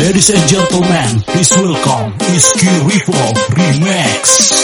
Ladies and gentlemen, please welcome Iski Revolve Remix.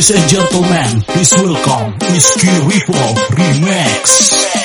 Ladies and gentlemen, please welcome Iski Revolve Remix.